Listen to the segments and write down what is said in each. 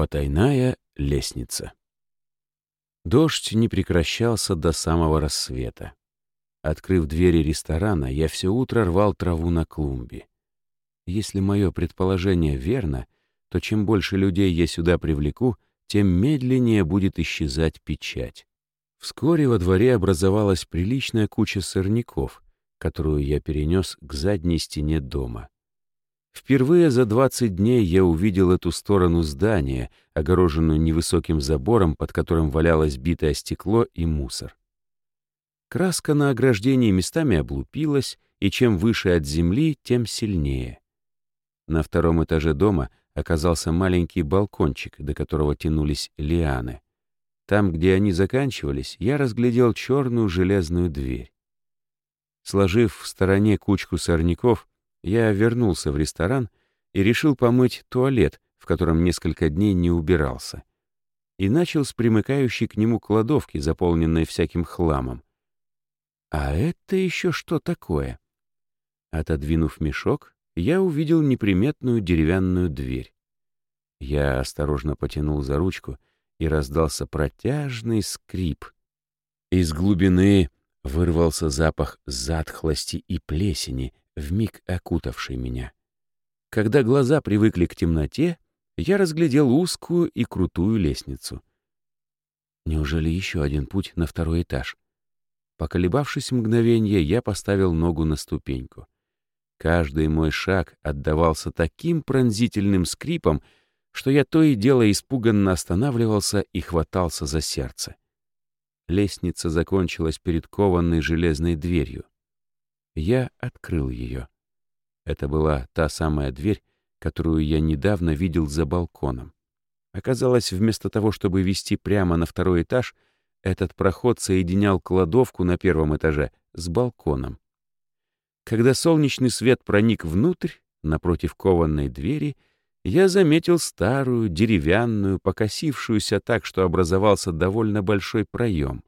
Потайная лестница. Дождь не прекращался до самого рассвета. Открыв двери ресторана, я все утро рвал траву на клумбе. Если мое предположение верно, то чем больше людей я сюда привлеку, тем медленнее будет исчезать печать. Вскоре во дворе образовалась приличная куча сорняков, которую я перенес к задней стене дома. Впервые за 20 дней я увидел эту сторону здания, огороженную невысоким забором, под которым валялось битое стекло и мусор. Краска на ограждении местами облупилась, и чем выше от земли, тем сильнее. На втором этаже дома оказался маленький балкончик, до которого тянулись лианы. Там, где они заканчивались, я разглядел черную железную дверь. Сложив в стороне кучку сорняков, я вернулся в ресторан и решил помыть туалет, в котором несколько дней не убирался. И начал с примыкающей к нему кладовки, заполненной всяким хламом. А это еще что такое? Отодвинув мешок, я увидел неприметную деревянную дверь. Я осторожно потянул за ручку, и раздался протяжный скрип. Из глубины вырвался запах затхлости и плесени, вмиг окутавший меня. Когда глаза привыкли к темноте, я разглядел узкую и крутую лестницу. Неужели еще один путь на второй этаж? Поколебавшись мгновенье, я поставил ногу на ступеньку. Каждый мой шаг отдавался таким пронзительным скрипом, что я то и дело испуганно останавливался и хватался за сердце. Лестница закончилась перед кованной железной дверью. Я открыл ее. Это была та самая дверь, которую я недавно видел за балконом. Оказалось, вместо того, чтобы вести прямо на второй этаж, этот проход соединял кладовку на первом этаже с балконом. Когда солнечный свет проник внутрь, напротив кованной двери, я заметил старую, деревянную, покосившуюся так, что образовался довольно большой проем.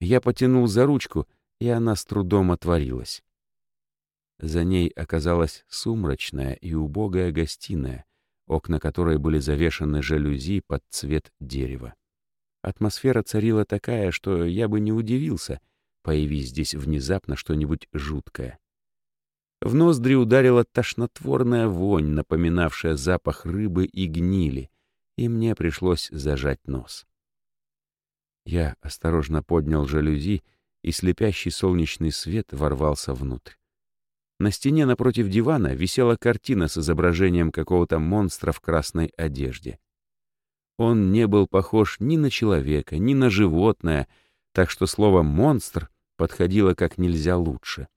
Я потянул за ручку — и она с трудом отворилась. За ней оказалась сумрачная и убогая гостиная, окна которой были завешаны жалюзи под цвет дерева. Атмосфера царила такая, что я бы не удивился, появись здесь внезапно что-нибудь жуткое. В ноздри ударила тошнотворная вонь, напоминавшая запах рыбы и гнили, и мне пришлось зажать нос. Я осторожно поднял жалюзи и слепящий солнечный свет ворвался внутрь. На стене напротив дивана висела картина с изображением какого-то монстра в красной одежде. Он не был похож ни на человека, ни на животное, так что слово «монстр» подходило как нельзя лучше.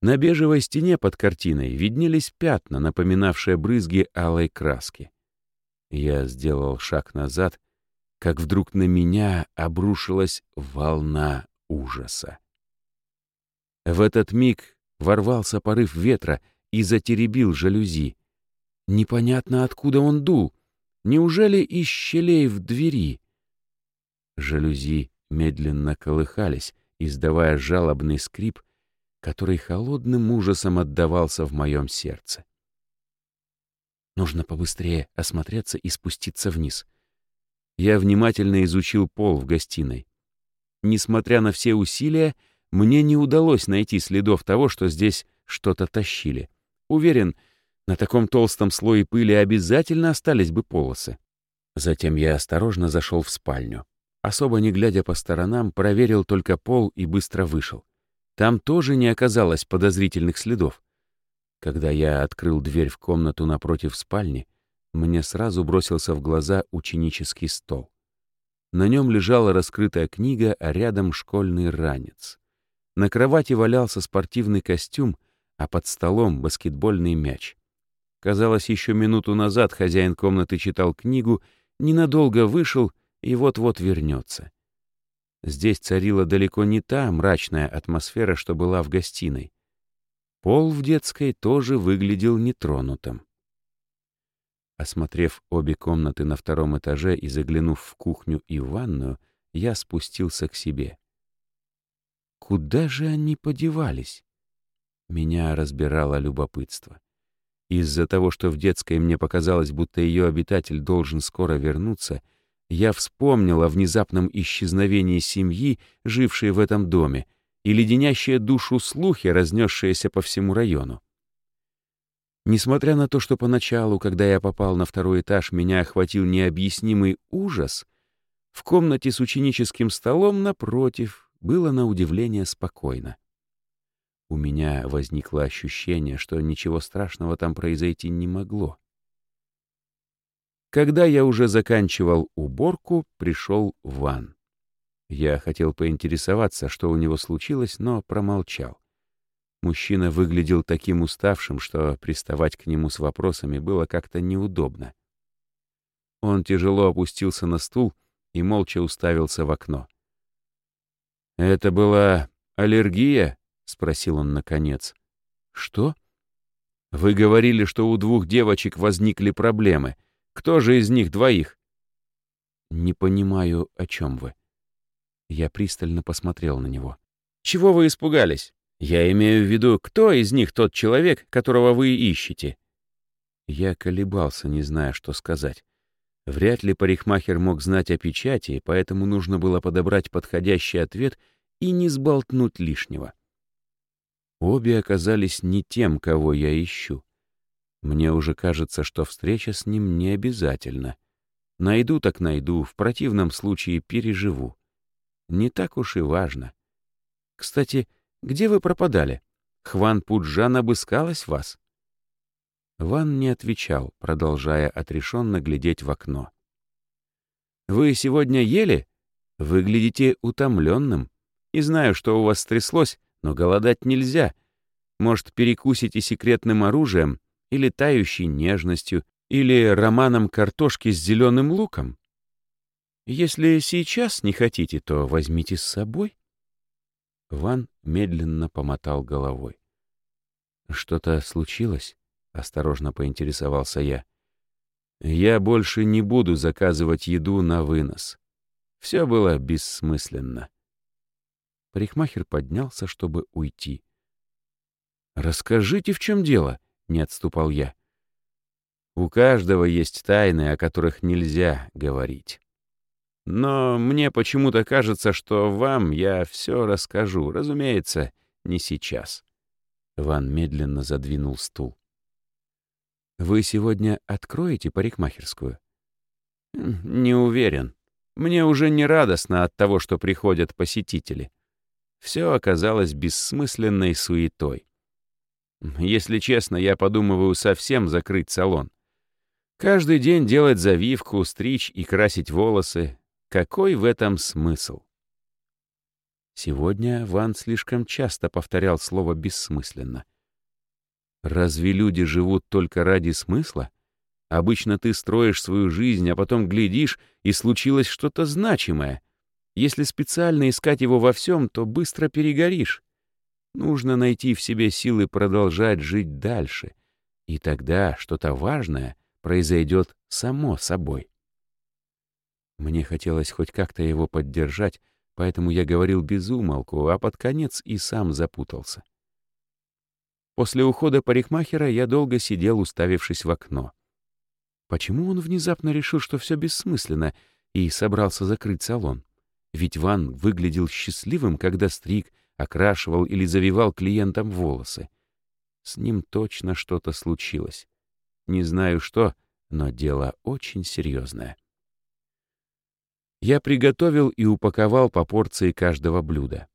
На бежевой стене под картиной виднелись пятна, напоминавшие брызги алой краски. Я сделал шаг назад, как вдруг на меня обрушилась волна ужаса. В этот миг ворвался порыв ветра и затеребил жалюзи. Непонятно, откуда он дул. Неужели из щелей в двери? Жалюзи медленно колыхались, издавая жалобный скрип, который холодным ужасом отдавался в моем сердце. Нужно побыстрее осмотреться и спуститься вниз. Я внимательно изучил пол в гостиной. Несмотря на все усилия, мне не удалось найти следов того, что здесь что-то тащили. Уверен, на таком толстом слое пыли обязательно остались бы полосы. Затем я осторожно зашел в спальню. Особо не глядя по сторонам, проверил только пол и быстро вышел. Там тоже не оказалось подозрительных следов. Когда я открыл дверь в комнату напротив спальни, мне сразу бросился в глаза ученический стол. На нем лежала раскрытая книга, а рядом школьный ранец. На кровати валялся спортивный костюм, а под столом баскетбольный мяч. Казалось, еще минуту назад хозяин комнаты читал книгу, ненадолго вышел и вот-вот вернется. Здесь царила далеко не та мрачная атмосфера, что была в гостиной. Пол в детской тоже выглядел нетронутым. Осмотрев обе комнаты на втором этаже и заглянув в кухню и ванную, я спустился к себе. Куда же они подевались? Меня разбирало любопытство. Из-за того, что в детской мне показалось, будто ее обитатель должен скоро вернуться, я вспомнил о внезапном исчезновении семьи, жившей в этом доме, и леденящие душу слухи, разнесшиеся по всему району. Несмотря на то, что поначалу, когда я попал на второй этаж, меня охватил необъяснимый ужас, в комнате с ученическим столом напротив было на удивление спокойно. У меня возникло ощущение, что ничего страшного там произойти не могло. Когда я уже заканчивал уборку, пришел Ван. Я хотел поинтересоваться, что у него случилось, но промолчал. Мужчина выглядел таким уставшим, что приставать к нему с вопросами было как-то неудобно. Он тяжело опустился на стул и молча уставился в окно. «Это была аллергия?» — спросил он наконец. «Что?» «Вы говорили, что у двух девочек возникли проблемы. Кто же из них двоих?» «Не понимаю, о чем вы». Я пристально посмотрел на него. «Чего вы испугались? Я имею в виду, кто из них тот человек, которого вы ищете?» Я колебался, не зная, что сказать. Вряд ли парикмахер мог знать о печати, поэтому нужно было подобрать подходящий ответ и не сболтнуть лишнего. Обе оказались не тем, кого я ищу. Мне уже кажется, что встреча с ним не обязательна. Найду так найду, в противном случае переживу. Не так уж и важно. Кстати, где вы пропадали? Хван Пуджан обыскалась вас?» Ван не отвечал, продолжая отрешенно глядеть в окно. «Вы сегодня ели? Выглядите утомленным. И знаю, что у вас стряслось, но голодать нельзя. Может, перекусите секретным оружием или тающей нежностью, или романом картошки с зеленым луком? Если сейчас не хотите, то возьмите с собой». Ван медленно помотал головой. «Что-то случилось?» — осторожно поинтересовался я. «Я больше не буду заказывать еду на вынос. Все было бессмысленно». Парикмахер поднялся, чтобы уйти. «Расскажите, в чем дело?» — не отступал я. «У каждого есть тайны, о которых нельзя говорить». Но мне почему-то кажется, что вам я все расскажу. Разумеется, не сейчас. Ван медленно задвинул стул. Вы сегодня откроете парикмахерскую? Не уверен. Мне уже не радостно от того, что приходят посетители. Все оказалось бессмысленной суетой. Если честно, я подумываю совсем закрыть салон. Каждый день делать завивку, стричь и красить волосы, какой в этом смысл? Сегодня Ван слишком часто повторял слово «бессмысленно». Разве люди живут только ради смысла? Обычно ты строишь свою жизнь, а потом глядишь, и случилось что-то значимое. Если специально искать его во всем, то быстро перегоришь. Нужно найти в себе силы продолжать жить дальше. И тогда что-то важное произойдет само собой. Мне хотелось хоть как-то его поддержать, поэтому я говорил без умолку, а под конец и сам запутался. После ухода парикмахера я долго сидел, уставившись в окно. Почему он внезапно решил, что все бессмысленно, и собрался закрыть салон? Ведь Ван выглядел счастливым, когда стриг, окрашивал или завивал клиентам волосы. С ним точно что-то случилось. Не знаю что, но дело очень серьезное. Я приготовил и упаковал по порции каждого блюда.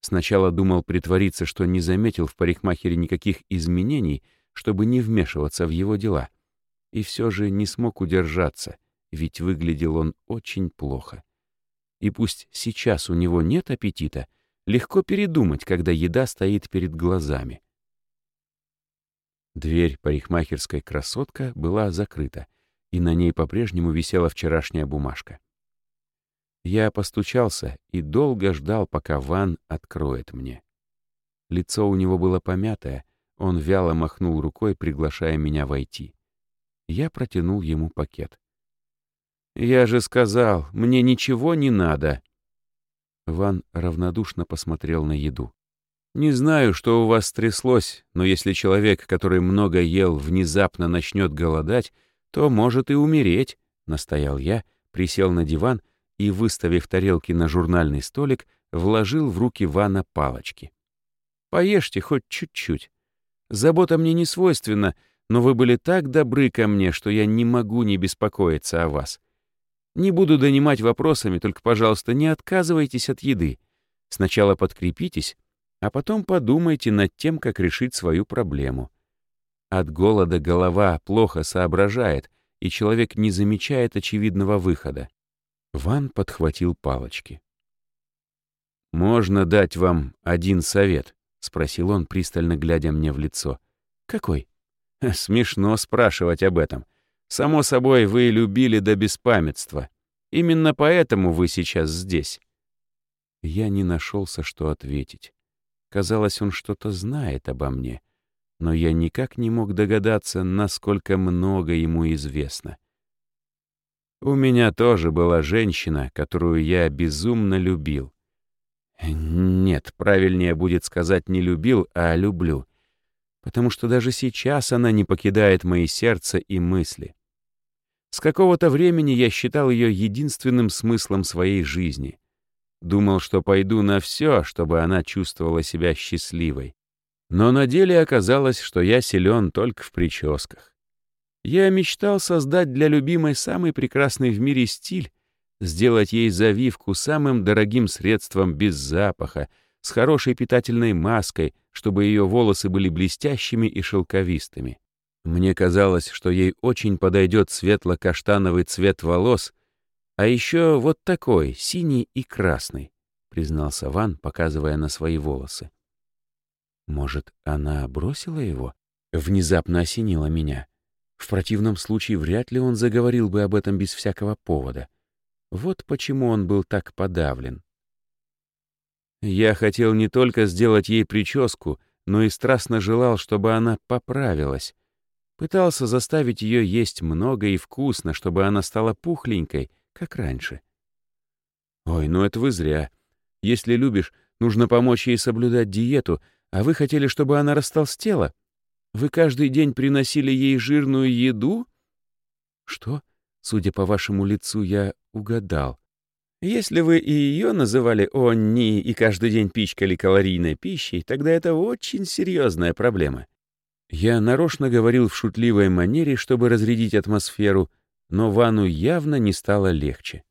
Сначала думал притвориться, что не заметил в парикмахере никаких изменений, чтобы не вмешиваться в его дела. И все же не смог удержаться, ведь выглядел он очень плохо. И пусть сейчас у него нет аппетита, легко передумать, когда еда стоит перед глазами. Дверь парикмахерской красотка была закрыта, и на ней по-прежнему висела вчерашняя бумажка. Я постучался и долго ждал, пока Ван откроет мне. Лицо у него было помятое, он вяло махнул рукой, приглашая меня войти. Я протянул ему пакет. «Я же сказал, мне ничего не надо!» Ван равнодушно посмотрел на еду. Не знаю, что у вас стряслось, но если человек, который много ел, внезапно начнет голодать, то может и умереть, — настоял я, присел на диван и, выставив тарелки на журнальный столик, вложил в руки Вана палочки. «Поешьте хоть чуть-чуть. Забота мне не свойственна, но вы были так добры ко мне, что я не могу не беспокоиться о вас. Не буду донимать вопросами, только, пожалуйста, не отказывайтесь от еды. Сначала подкрепитесь, а потом подумайте над тем, как решить свою проблему. От голода голова плохо соображает, и человек не замечает очевидного выхода. Ван подхватил палочки. «Можно дать вам один совет?» — спросил он, пристально глядя мне в лицо. «Какой?» «Смешно спрашивать об этом. Само собой, вы любили до беспамятства. Именно поэтому вы сейчас здесь». Я не нашелся, что ответить. Казалось, он что-то знает обо мне, но я никак не мог догадаться, насколько много ему известно. У меня тоже была женщина, которую я безумно любил. Нет, правильнее будет сказать не любил, а люблю. Потому что даже сейчас она не покидает мои сердце и мысли. С какого-то времени я считал ее единственным смыслом своей жизни. Думал, что пойду на все, чтобы она чувствовала себя счастливой. Но на деле оказалось, что я силен только в прическах. Я мечтал создать для любимой самый прекрасный в мире стиль, сделать ей завивку самым дорогим средством без запаха, с хорошей питательной маской, чтобы ее волосы были блестящими и шелковистыми. Мне казалось, что ей очень подойдет светло-каштановый цвет волос — «А еще вот такой, синий и красный», — признался Ван, показывая на свои волосы. «Может, она бросила его?» Внезапно осенило меня. В противном случае вряд ли он заговорил бы об этом без всякого повода. Вот почему он был так подавлен. Я хотел не только сделать ей прическу, но и страстно желал, чтобы она поправилась. Пытался заставить ее есть много и вкусно, чтобы она стала пухленькой — как раньше. Ой, ну это вы зря. Если любишь, нужно помочь ей соблюдать диету, а вы хотели, чтобы она растолстела? Вы каждый день приносили ей жирную еду? Что? Судя по вашему лицу, я угадал. Если вы и ее называли «Онни» и каждый день пичкали калорийной пищей, тогда это очень серьезная проблема. Я нарочно говорил в шутливой манере, чтобы разрядить атмосферу — но Вану явно не стало легче.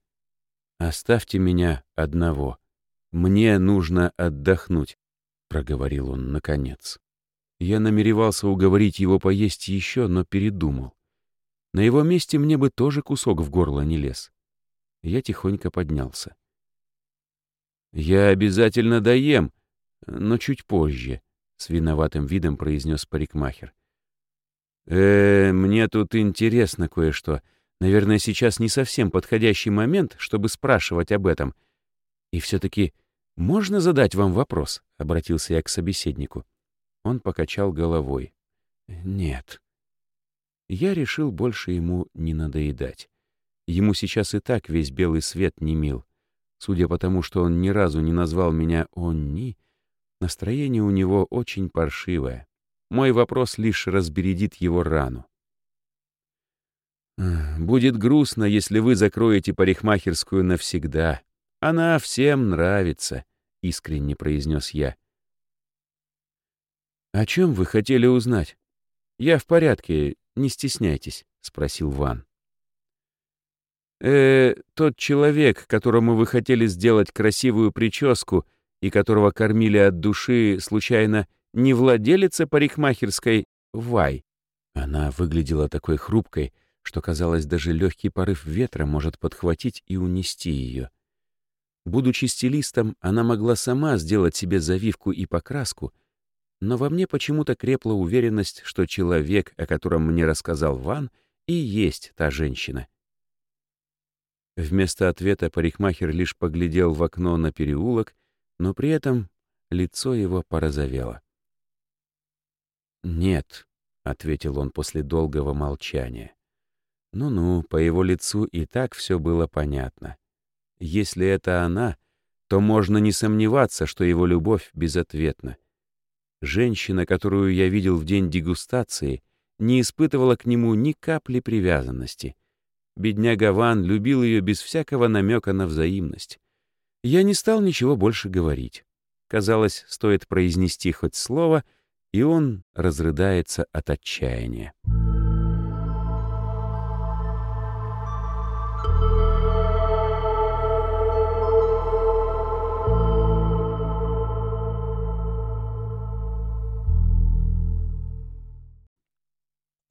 «Оставьте меня одного. Мне нужно отдохнуть», — проговорил он наконец. Я намеревался уговорить его поесть еще, но передумал. На его месте мне бы тоже кусок в горло не лез. Я тихонько поднялся. «Я обязательно доем, но чуть позже», — с виноватым видом произнес парикмахер. «Э, мне тут интересно кое-что. Наверное, сейчас не совсем подходящий момент, чтобы спрашивать об этом. И все-таки можно задать вам вопрос?» — обратился я к собеседнику. Он покачал головой. «Нет». Я решил больше ему не надоедать. Ему сейчас и так весь белый свет не мил. Судя по тому, что он ни разу не назвал меня «Онни», настроение у него очень паршивое. Мой вопрос лишь разбередит его рану. Будет грустно, если вы закроете парикмахерскую навсегда. Она всем нравится, — искренне произнес я. «О чем вы хотели узнать?» «Я в порядке, не стесняйтесь», — спросил Ван. «Э, тот человек, которому вы хотели сделать красивую прическу и которого кормили от души, случайно, не владелица парикмахерской Вай?» Она выглядела такой хрупкой, что, казалось, даже легкий порыв ветра может подхватить и унести ее. Будучи стилистом, она могла сама сделать себе завивку и покраску, но во мне почему-то крепла уверенность, что человек, о котором мне рассказал Ван, и есть та женщина. Вместо ответа парикмахер лишь поглядел в окно на переулок, но при этом лицо его порозовело. «Нет», — ответил он после долгого молчания. Ну-ну, по его лицу и так все было понятно. Если это она, то можно не сомневаться, что его любовь безответна. Женщина, которую я видел в день дегустации, не испытывала к нему ни капли привязанности. Бедняга Ван любил ее без всякого намека на взаимность. Я не стал ничего больше говорить. Казалось, стоит произнести хоть слово, и он разрыдается от отчаяния.